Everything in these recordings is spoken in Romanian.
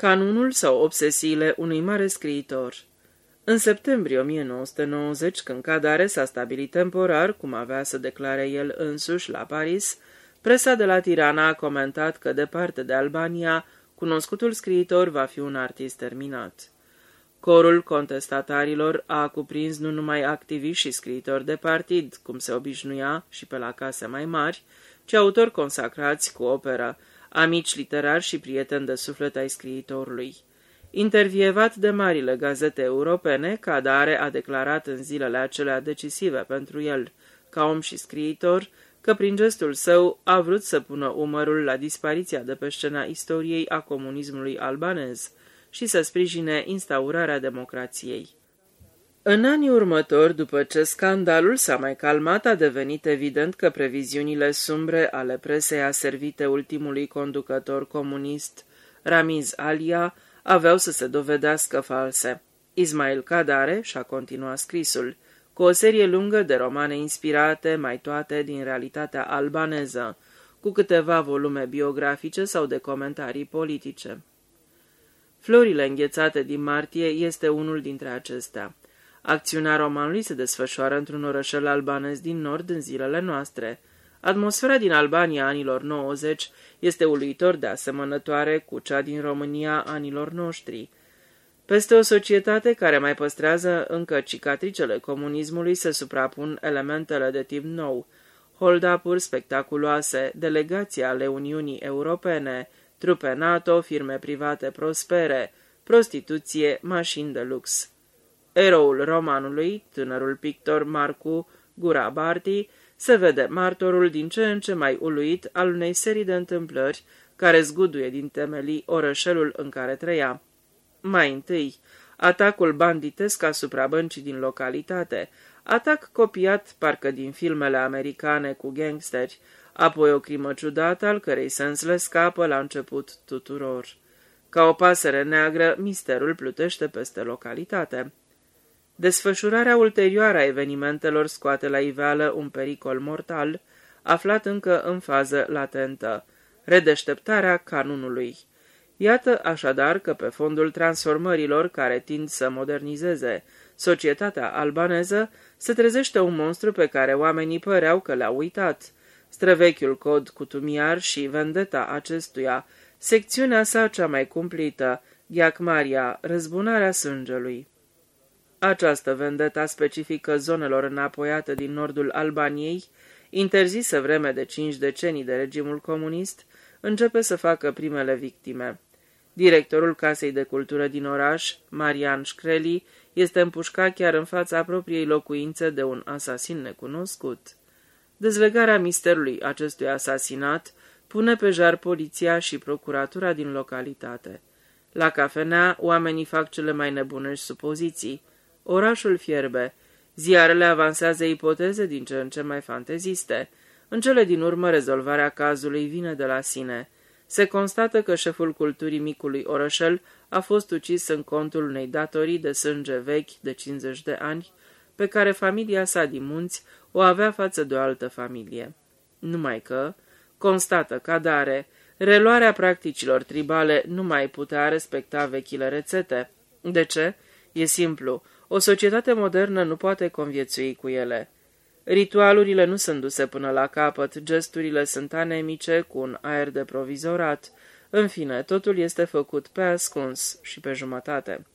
Canunul sau obsesiile unui mare scriitor În septembrie 1990, când Cadare s-a stabilit temporar, cum avea să declare el însuși la Paris, presa de la Tirana a comentat că, departe de Albania, cunoscutul scriitor va fi un artist terminat. Corul contestatarilor a cuprins nu numai activiști și scriitori de partid, cum se obișnuia și pe la case mai mari, ci autori consacrați cu opera, amici literari și prieteni de suflet ai scriitorului. Intervievat de marile gazete europene, Cadare a declarat în zilele acelea decisive pentru el, ca om și scriitor, că prin gestul său a vrut să pună umărul la dispariția de pe scena istoriei a comunismului albanez și să sprijine instaurarea democrației. În anii următori, după ce scandalul s-a mai calmat, a devenit evident că previziunile sumbre ale presei aservite ultimului conducător comunist, Ramiz Alia, aveau să se dovedească false. Ismail Kadare și-a continuat scrisul, cu o serie lungă de romane inspirate, mai toate din realitatea albaneză, cu câteva volume biografice sau de comentarii politice. Florile înghețate din martie este unul dintre acestea. Acțiunea romanului se desfășoară într-un orășel albanez din nord în zilele noastre. Atmosfera din Albania anilor 90 este uluitor de asemănătoare cu cea din România anilor noștri. Peste o societate care mai păstrează încă cicatricele comunismului se suprapun elementele de tip nou, hold-up-uri spectaculoase, delegații ale Uniunii Europene, trupe NATO, firme private prospere, prostituție, mașini de lux. Eroul romanului, tânărul pictor Marcu Gurabarti, se vede martorul din ce în ce mai uluit al unei serii de întâmplări care zguduie din temelii orășelul în care trăia. Mai întâi, atacul banditesc asupra băncii din localitate, atac copiat parcă din filmele americane cu gangsteri, apoi o crimă ciudată al cărei sens le scapă la început tuturor. Ca o pasăre neagră, misterul plutește peste localitate. Desfășurarea ulterioară a evenimentelor scoate la iveală un pericol mortal, aflat încă în fază latentă, redeșteptarea canunului. Iată așadar că pe fondul transformărilor care tind să modernizeze societatea albaneză, se trezește un monstru pe care oamenii păreau că l-au uitat. Străvechiul cod cutumiar și vendeta acestuia, secțiunea sa cea mai cumplită, Ghiacmaria, răzbunarea sângelui. Această vendeta specifică zonelor înapoiate din nordul Albaniei, interzisă vreme de cinci decenii de regimul comunist, începe să facă primele victime. Directorul Casei de Cultură din oraș, Marian Șcreli, este împușcat chiar în fața propriei locuințe de un asasin necunoscut. Dezlegarea misterului acestui asasinat pune pe jar poliția și procuratura din localitate. La cafenea, oamenii fac cele mai nebunești supoziții. Orașul fierbe. Ziarele avansează ipoteze din ce în ce mai fanteziste. În cele din urmă, rezolvarea cazului vine de la sine. Se constată că șeful culturii micului orășel a fost ucis în contul unei datorii de sânge vechi de 50 de ani, pe care familia sa din munți o avea față de o altă familie. Numai că, constată cadare, reluarea practicilor tribale nu mai putea respecta vechile rețete. De ce? E simplu, o societate modernă nu poate conviețui cu ele. Ritualurile nu sunt duse până la capăt, gesturile sunt anemice, cu un aer de provizorat. În fine, totul este făcut pe ascuns și pe jumătate.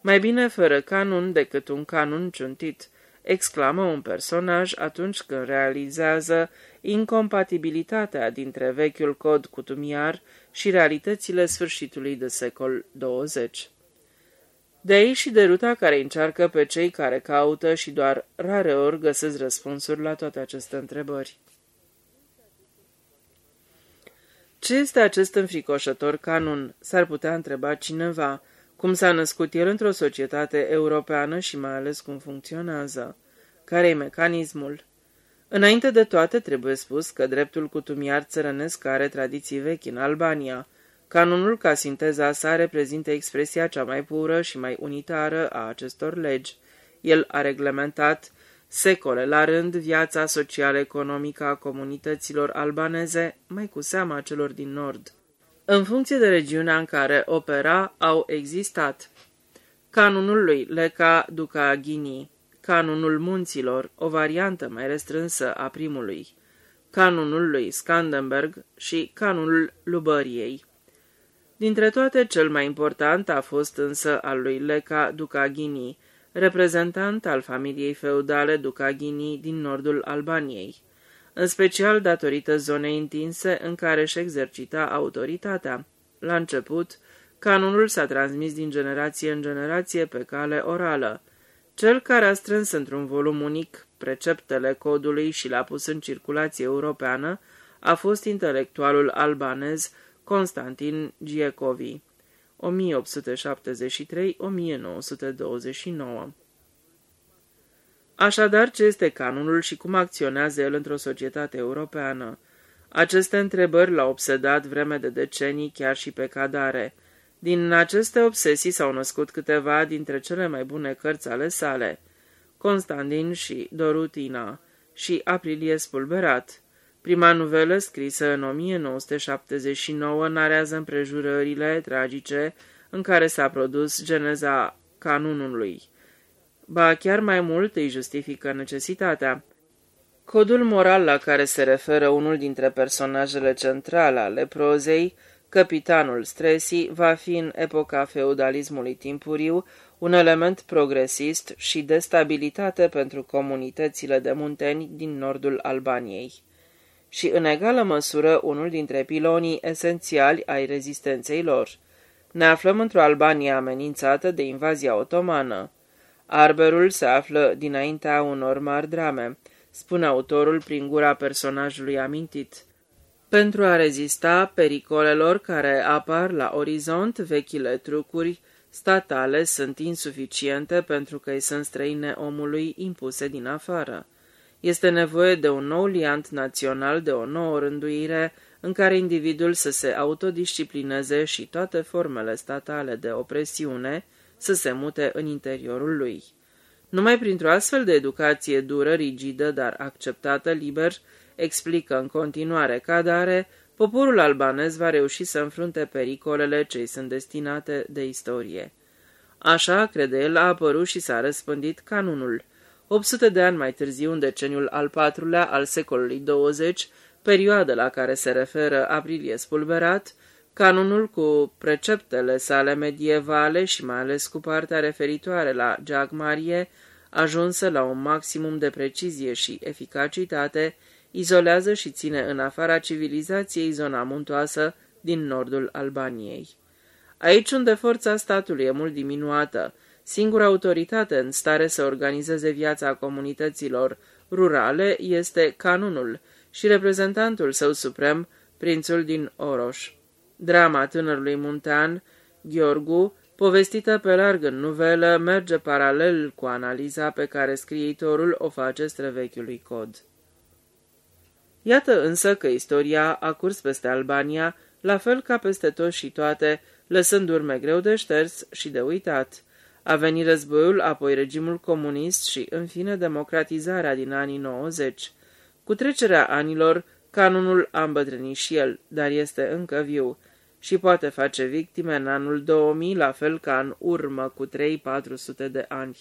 Mai bine fără canun decât un canun ciuntit, exclamă un personaj atunci când realizează incompatibilitatea dintre vechiul cod cutumiar și realitățile sfârșitului de secol 20. De aici și de ruta care încearcă pe cei care caută și doar rare ori găsesc răspunsuri la toate aceste întrebări. Ce este acest înfricoșător canun? S-ar putea întreba cineva. Cum s-a născut el într-o societate europeană și mai ales cum funcționează? Care-i mecanismul? Înainte de toate, trebuie spus că dreptul cutumiar țărănesc are tradiții vechi în Albania – Canonul ca sinteza sa reprezintă expresia cea mai pură și mai unitară a acestor legi. El a reglementat secole la rând viața social-economică a comunităților albaneze, mai cu seama celor din nord. în funcție de regiunea în care opera, au existat canunul lui Leca Duca Ghini, canunul munților, o variantă mai restrânsă a primului, canunul lui Scandenberg și canunul Lubăriei. Dintre toate, cel mai important a fost însă al lui Leca Ducaghini, reprezentant al familiei feudale Ducaghini din nordul Albaniei, în special datorită zonei întinse în care își exercita autoritatea. La început, canonul s-a transmis din generație în generație pe cale orală. Cel care a strâns într-un volum unic preceptele codului și l-a pus în circulație europeană a fost intelectualul albanez Constantin Giecovi, 1873-1929. Așadar, ce este canonul și cum acționează el într-o societate europeană? Aceste întrebări l-au obsedat vreme de decenii chiar și pe cadare. Din aceste obsesii s-au născut câteva dintre cele mai bune cărți ale sale, Constantin și Dorutina și Aprilie Spulberat, Prima novelă, scrisă în 1979, narează împrejurările tragice în care s-a produs geneza canunului. Ba chiar mai mult îi justifică necesitatea. Codul moral la care se referă unul dintre personajele centrale ale prozei, capitanul Stresi, va fi în epoca feudalismului timpuriu un element progresist și de stabilitate pentru comunitățile de munteni din nordul Albaniei și în egală măsură unul dintre pilonii esențiali ai rezistenței lor. Ne aflăm într-o Albanie amenințată de invazia otomană. Arberul se află dinaintea unor mari drame, spune autorul prin gura personajului amintit. Pentru a rezista pericolelor care apar la orizont, vechile trucuri statale sunt insuficiente pentru că îi sunt străine omului impuse din afară. Este nevoie de un nou liant național, de o nouă rânduire în care individul să se autodisciplineze și toate formele statale de opresiune să se mute în interiorul lui. Numai printr-o astfel de educație dură, rigidă, dar acceptată liber, explică în continuare Cadare, poporul albanez va reuși să înfrunte pericolele ce sunt destinate de istorie. Așa, crede el, a apărut și s-a răspândit canunul – 800 de ani mai târziu, în deceniul al patrulea al secolului 20, perioada la care se referă Aprilie Spulberat, canonul cu preceptele sale medievale și mai ales cu partea referitoare la Giagmarie, ajunsă la un maximum de precizie și eficacitate, izolează și ține în afara civilizației zona muntoasă din nordul Albaniei. Aici unde forța statului e mult diminuată, Singura autoritate în stare să organizeze viața comunităților rurale este canunul și reprezentantul său suprem, prințul din Oroș. Drama tânărului muntean, Gheorgu, povestită pe larg în nuvelă, merge paralel cu analiza pe care scriitorul o face străvechiului cod. Iată însă că istoria a curs peste Albania, la fel ca peste toți și toate, lăsând urme greu de șters și de uitat. A venit războiul, apoi regimul comunist și, în fine, democratizarea din anii 90. Cu trecerea anilor, canonul a îmbătrânit și el, dar este încă viu și poate face victime în anul 2000, la fel ca în urmă cu 3-400 de ani.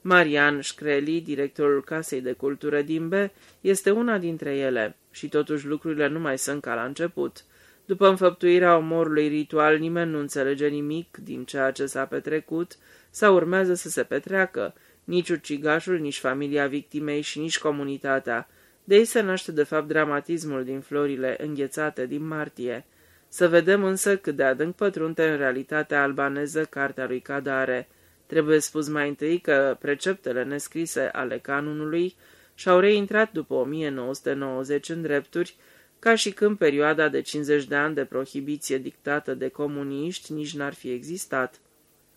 Marian Șcreli, directorul Casei de Cultură din B, este una dintre ele și totuși lucrurile nu mai sunt ca la început. După înfăptuirea omorului ritual, nimeni nu înțelege nimic din ceea ce s-a petrecut, sau urmează să se petreacă, nici ucigașul, nici familia victimei și nici comunitatea. De ei se naște de fapt dramatismul din florile înghețate din martie. Să vedem însă cât de adânc pătrunte în realitatea albaneză cartea lui Cadare. Trebuie spus mai întâi că preceptele nescrise ale canunului și-au reintrat după 1990 în drepturi, ca și când perioada de 50 de ani de prohibiție dictată de comuniști nici n-ar fi existat.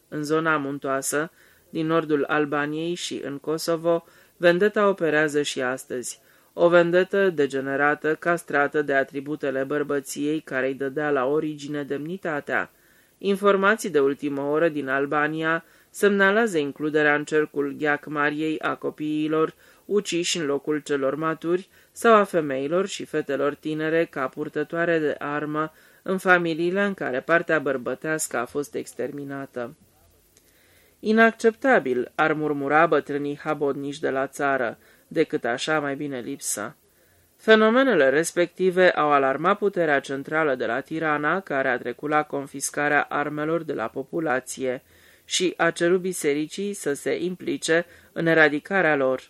În zona muntoasă, din nordul Albaniei și în Kosovo, vendeta operează și astăzi. O vendetă degenerată, castrată de atributele bărbăției care îi dădea la origine demnitatea. Informații de ultimă oră din Albania semnalează includerea în cercul gheac Mariei a copiilor uciși în locul celor maturi sau a femeilor și fetelor tinere ca purtătoare de armă în familiile în care partea bărbătească a fost exterminată. Inacceptabil, ar murmura bătrânii habodnici de la țară, decât așa mai bine lipsa. Fenomenele respective au alarmat puterea centrală de la Tirana, care a trecut la confiscarea armelor de la populație și a cerut bisericii să se implice în eradicarea lor.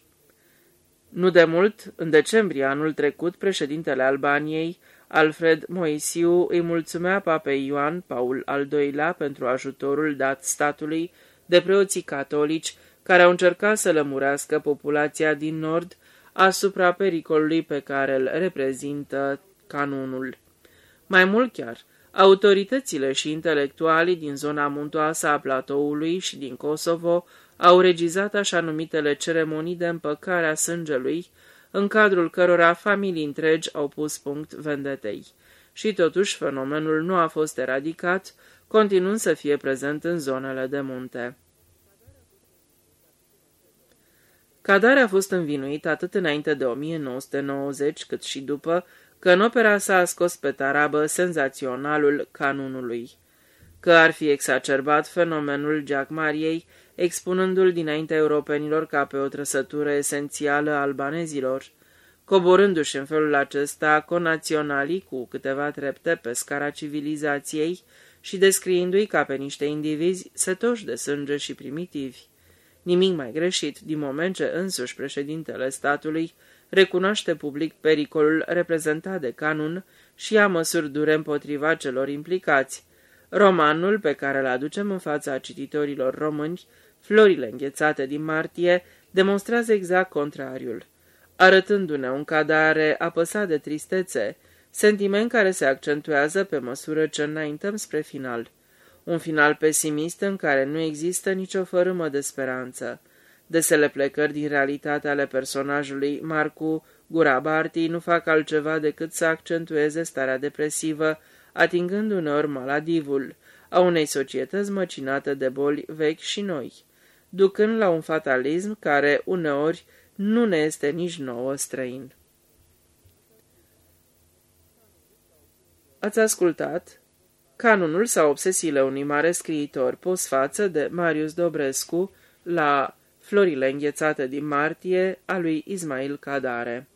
Nu de mult, în decembrie anul trecut, președintele Albaniei, Alfred Moisiu, îi mulțumea papei Ioan Paul al II-lea pentru ajutorul dat statului de preoții catolici care au încercat să lămurească populația din nord asupra pericolului pe care îl reprezintă canunul. Mai mult chiar, autoritățile și intelectualii din zona muntoasă a platoului și din Kosovo au regizat așa numitele ceremonii de împăcare a sângelui, în cadrul cărora familii întregi au pus punct vendetei. Și totuși fenomenul nu a fost eradicat, continuând să fie prezent în zonele de munte. Cadare a fost învinuit atât înainte de 1990 cât și după că în opera sa a scos pe tarabă senzaționalul canunului, că ar fi exacerbat fenomenul Jack Mariei, expunându-l dinaintea europenilor ca pe o trăsătură esențială a albanezilor, coborându-și în felul acesta conaționalii cu câteva trepte pe scara civilizației și descriindu-i ca pe niște indivizi setoși de sânge și primitivi. Nimic mai greșit, din moment ce însuși președintele statului recunoaște public pericolul reprezentat de canun și ia măsuri dure împotriva celor implicați. Romanul pe care îl aducem în fața cititorilor români, Florile înghețate din martie, demonstrează exact contrariul, arătându-ne un cadare apăsat de tristețe, sentiment care se accentuează pe măsură ce înaintăm spre final un final pesimist în care nu există nicio fărâmă de speranță. Desele plecări din realitatea ale personajului Marcu Gurabarti nu fac altceva decât să accentueze starea depresivă, atingând uneori maladivul, a unei societăți măcinate de boli vechi și noi, ducând la un fatalism care uneori nu ne este nici nouă străin. Ați ascultat Canonul sau obsesiile unui mare scriitor pus față de Marius Dobrescu la Florile înghețate din martie a lui Ismail Cadare